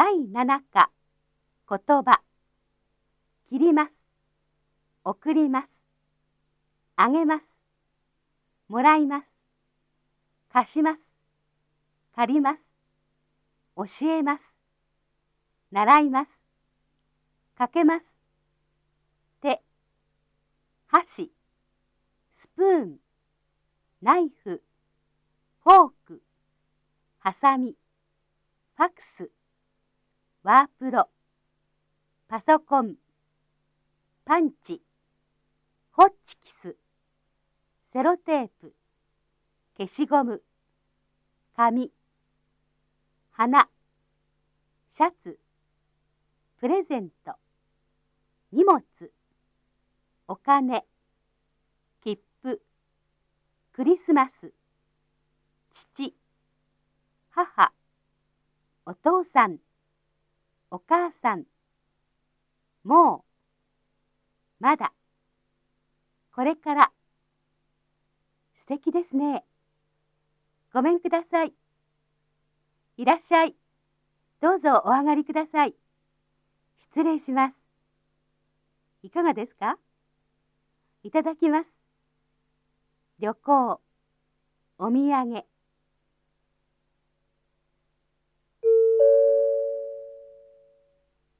第7課。言葉。切ります。送ります。あげます。もらいます。貸します。借ります。教えます。習います。かけます。手。箸。スプーン。ナイフ。フォーク。ハサミ。ファクス。ワープロ。パソコン。パンチ。ホッチキス。セロテープ。消しゴム。紙。花。シャツ。プレゼント。荷物。お金。切符。クリスマス。父。母。お父さん。お母さん。もうまだ。これから。素敵ですね。ごめんください。いらっしゃい。どうぞお上がりください。失礼します。いかがですか？いただきます。旅行。お土産。